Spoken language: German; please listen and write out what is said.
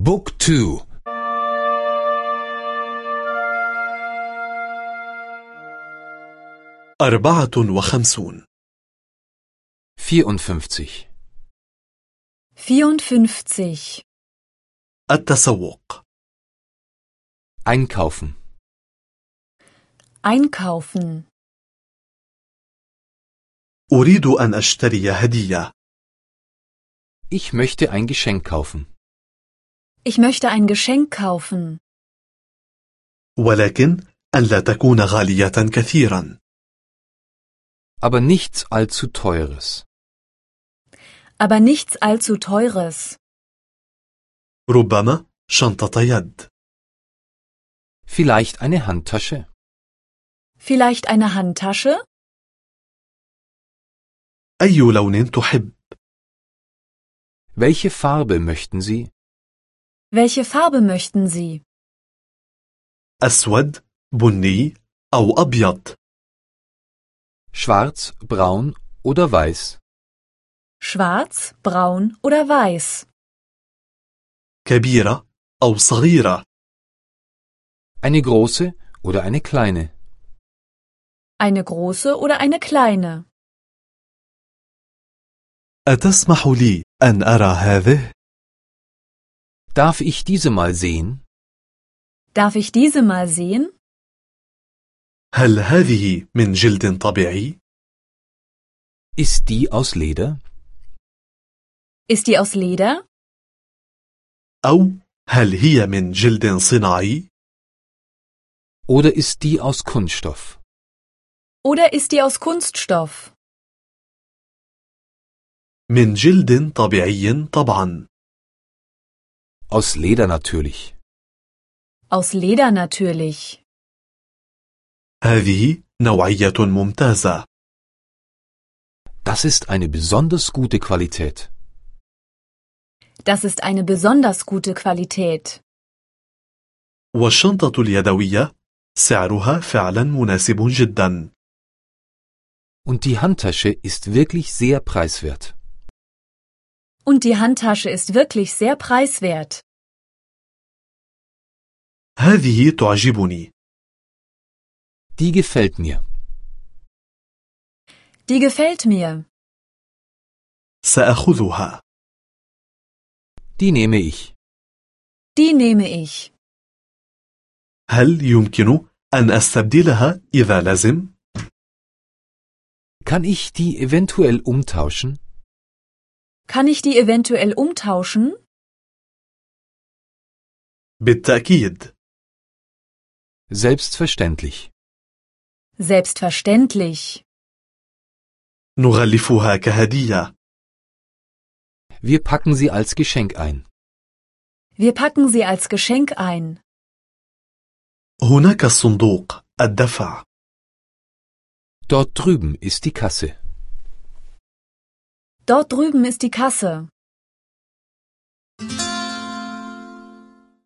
بوك تو أربعة وخمسون 54 54. التسوق Einkaufen Einkaufen. أريد أن أشتري هدية Ich möchte ein Geschenk kaufen. Ich möchte ein Geschenk kaufen. ولكن أن لا تكون غالية كثيرا Aber nichts allzu teures. Aber nichts allzu teures. ربما شنطة يد Vielleicht eine Handtasche? Vielleicht eine Handtasche? أي لون تحب Welche Farbe möchten Sie? Welche Farbe möchten Sie? أسود بني أو أبيض Schwarz, braun oder weiß? Schwarz, braun oder weiß? كبيرة أو صغيرة Eine große oder eine kleine? Eine große oder eine kleine? أتسمح لي أن أرى هذه؟ Darf ich diese mal sehen? Darf ich diese mal sehen? هل هذه من جلد طبيعي؟ Ist die aus Leder? Ist die aus Leder? أو هل هي من جلد صناعي؟ Oder ist die aus Kunststoff? Oder ist die aus Kunststoff? من جلد طبيعي طبعا Aus Leder natürlich. Aus Leder natürlich. هذه نوعية ممتازة Das ist eine besonders gute Qualität. Das ist eine besonders gute Qualität. والشنطة اليدوية سعرها فعلا مناسب جدا Und die Handtasche ist wirklich sehr preiswert. Und die Handtasche ist wirklich sehr preiswert. هذه تعجبني Die gefällt mir. Die gefällt mir. سأخذها Die nehme ich. Die nehme ich. هل يمكن أن أستبدلها إذا لازم؟ Kann ich die eventuell umtauschen? Kann ich die eventuell umtauschen? بالتأكيد Selbstverständlich. Selbstverständlich. نغلفها كهدية Wir packen sie als Geschenk ein. Wir packen sie als Geschenk ein. هناك الصندوق الدفع Dort drüben ist die Kasse. Dort drüben ist die Kasse.